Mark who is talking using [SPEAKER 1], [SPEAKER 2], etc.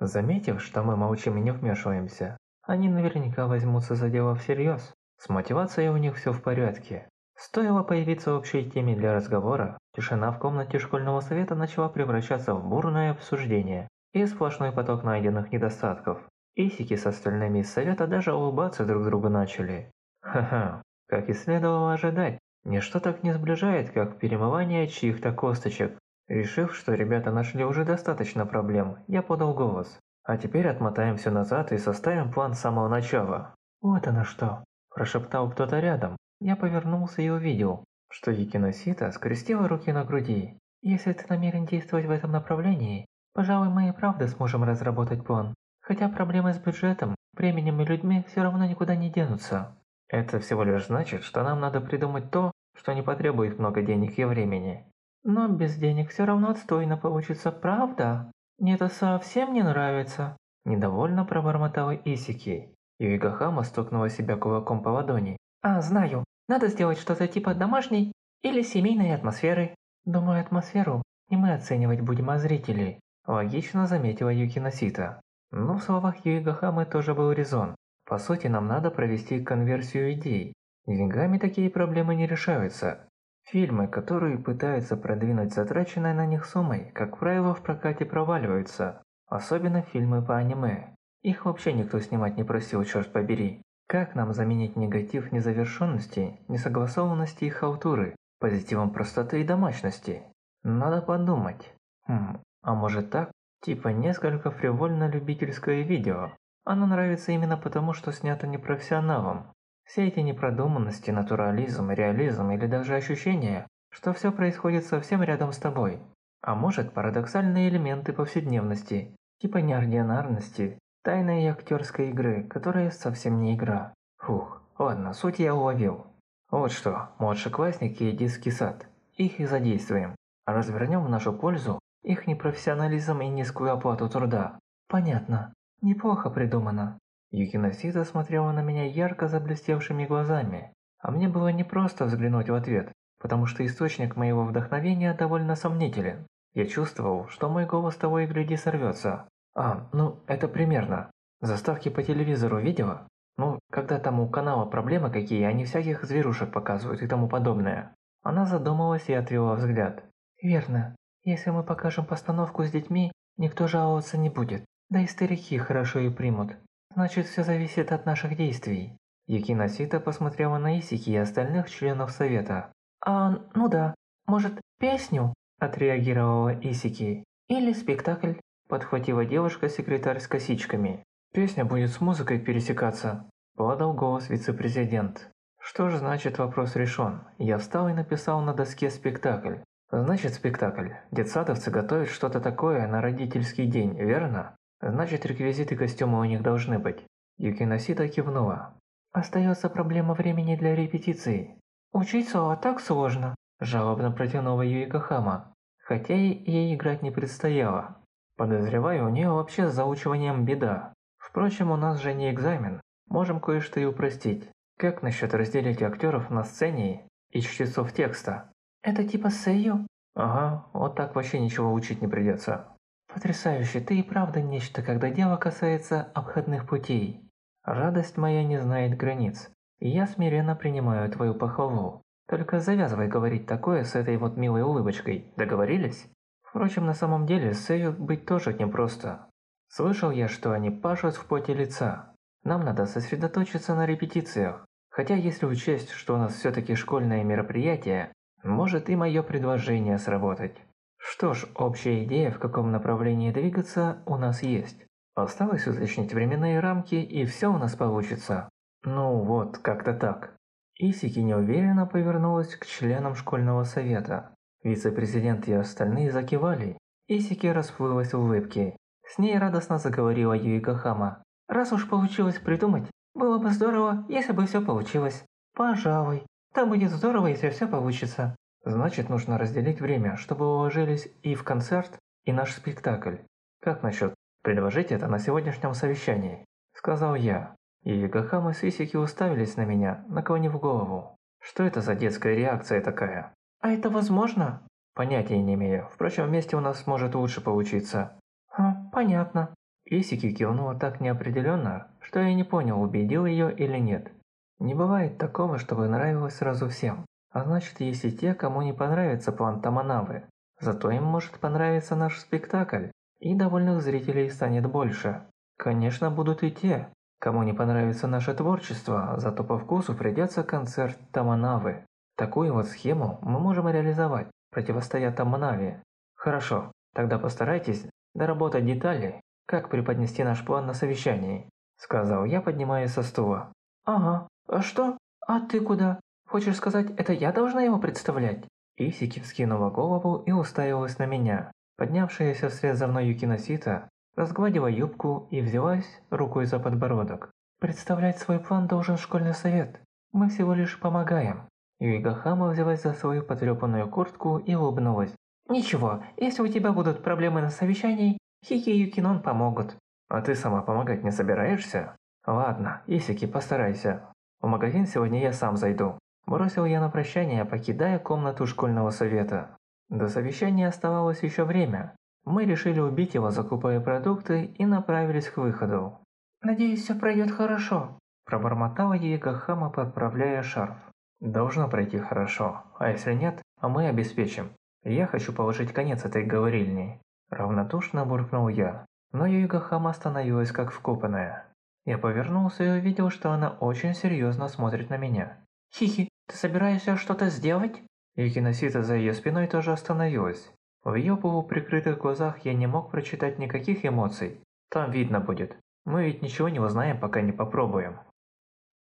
[SPEAKER 1] Заметив, что мы молчим и не вмешиваемся, они наверняка возьмутся за дело всерьез. С мотивацией у них все в порядке. Стоило появиться общей теме для разговора, тишина в комнате школьного совета начала превращаться в бурное обсуждение и сплошной поток найденных недостатков. Исики с остальными из совета даже улыбаться друг другу начали. Ха-ха, как и следовало ожидать, ничто так не сближает, как перемывание чьих-то косточек. Решив, что ребята нашли уже достаточно проблем, я подал голос. А теперь отмотаем все назад и составим план с самого начала. Вот оно что. Прошептал кто-то рядом, я повернулся и увидел, что Якиносита скрестила руки на груди. «Если ты намерен действовать в этом направлении, пожалуй, мы и правда сможем разработать план. Хотя проблемы с бюджетом, временем и людьми все равно никуда не денутся». Это всего лишь значит, что нам надо придумать то, что не потребует много денег и времени. Но без денег все равно отстойно получится, правда? Мне это совсем не нравится. Недовольно пробормотала Исики. Юигахама стукнула себя кулаком по ладони. А, знаю. Надо сделать что-то типа домашней или семейной атмосферы. Думаю, атмосферу не мы оценивать будем, а зрители. Логично заметила Юкина Сита. Но в словах Юигахамы тоже был резон. По сути, нам надо провести конверсию идей. Деньгами такие проблемы не решаются. Фильмы, которые пытаются продвинуть затраченной на них суммой, как правило, в прокате проваливаются. Особенно фильмы по аниме. Их вообще никто снимать не просил, черт побери. Как нам заменить негатив незавершенности, несогласованности и халтуры позитивом простоты и домашности? Надо подумать. Хм, а может так? Типа несколько фривольно-любительское видео. Оно нравится именно потому, что снято непрофессионалом. Все эти непродуманности, натурализм, реализм или даже ощущение, что все происходит совсем рядом с тобой. А может парадоксальные элементы повседневности, типа неординарности, Тайной актерской игры, которая совсем не игра. Фух, ладно, суть я уловил. Вот что, младшеклассники и детский сад. Их и задействуем. Развернем в нашу пользу их непрофессионализм и низкую оплату труда. Понятно. Неплохо придумано. Юкиносита смотрела на меня ярко заблестевшими глазами. А мне было непросто взглянуть в ответ, потому что источник моего вдохновения довольно сомнителен. Я чувствовал, что мой голос того и гляди сорвется, а, ну, это примерно. Заставки по телевизору видела? Ну, когда там у канала проблемы какие, они всяких зверушек показывают и тому подобное. Она задумалась и отвела взгляд. Верно. Если мы покажем постановку с детьми, никто жаловаться не будет. Да и старики хорошо и примут. Значит, все зависит от наших действий. Юкина Сита посмотрела на Исики и остальных членов совета. «А, ну да, может, песню?» – отреагировала Исики. «Или спектакль?» Подхватила девушка-секретарь с косичками. «Песня будет с музыкой пересекаться», – подал голос вице-президент. Что ж значит вопрос решен. Я встал и написал на доске спектакль. Значит спектакль. Детсадовцы готовят что-то такое на родительский день, верно? Значит реквизиты костюма у них должны быть. Юкиносита кивнула. Остается проблема времени для репетиции. Учиться а так сложно. Жалобно протянула Юикахама. Хотя ей играть не предстояло. Подозреваю, у нее вообще с заучиванием беда. Впрочем, у нас же не экзамен. Можем кое-что и упростить. Как насчет разделить актеров на сцене и чтецов текста? Это типа сею? Ага, вот так вообще ничего учить не придется. Потрясающе, ты и правда нечто, когда дело касается обходных путей. Радость моя не знает границ, и я смиренно принимаю твою похвалу. Только завязывай говорить такое с этой вот милой улыбочкой, договорились? Впрочем, на самом деле, с Эю быть тоже непросто. Слышал я, что они пашут в поте лица. Нам надо сосредоточиться на репетициях. Хотя если учесть, что у нас все-таки школьное мероприятие, может и мое предложение сработать. Что ж, общая идея, в каком направлении двигаться, у нас есть. Осталось уточнить временные рамки, и все у нас получится. Ну вот, как-то так. Исики неуверенно повернулась к членам школьного совета. Вице-президент и остальные закивали. Исики расплылась в улыбке. С ней радостно заговорила Юика Хама. «Раз уж получилось придумать, было бы здорово, если бы все получилось. Пожалуй. Там будет здорово, если все получится». Значит, нужно разделить время, чтобы уложились и в концерт, и наш спектакль. Как насчет предложить это на сегодняшнем совещании? Сказал я. И Югахама с Исики уставились на меня, наклонив голову. Что это за детская реакция такая? «А это возможно?» «Понятия не имею. Впрочем, вместе у нас может лучше получиться». «А, понятно». Исики кивнула так неопределенно, что я не понял, убедил ее или нет. Не бывает такого, чтобы нравилось сразу всем. А значит, есть и те, кому не понравится план Таманавы. Зато им может понравиться наш спектакль, и довольных зрителей станет больше. Конечно, будут и те, кому не понравится наше творчество, зато по вкусу придется концерт Таманавы. Такую вот схему мы можем реализовать, противостоя Таманаве. Хорошо, тогда постарайтесь доработать детали, как преподнести наш план на совещании, сказал я, поднимаясь со стула. Ага, а что? А ты куда? Хочешь сказать, это я должна его представлять? Исики вскинула голову и уставилась на меня. Поднявшаяся вслед за мной Юкиносита разгладила юбку и взялась рукой за подбородок. «Представлять свой план должен школьный совет. Мы всего лишь помогаем». Юигахама взялась за свою потрепанную куртку и улыбнулась. «Ничего, если у тебя будут проблемы на совещании, Хики и Юкинон помогут». «А ты сама помогать не собираешься?» «Ладно, Исики, постарайся. В магазин сегодня я сам зайду». Бросил я на прощание, покидая комнату школьного совета. До совещания оставалось еще время, мы решили убить его, закупая продукты, и направились к выходу. «Надеюсь, все пройдет хорошо», – пробормотала Ейга Хама, подправляя шарф. «Должно пройти хорошо, а если нет, а мы обеспечим. Я хочу положить конец этой говорильни». Равнодушно буркнул я, но Юига Хама остановилась как вкопанная. Я повернулся и увидел, что она очень серьезно смотрит на меня. «Хихи, ты собираешься что-то сделать?» Юкиносита за ее спиной тоже остановилась. В ее полуприкрытых глазах я не мог прочитать никаких эмоций. Там видно будет. Мы ведь ничего не узнаем, пока не попробуем.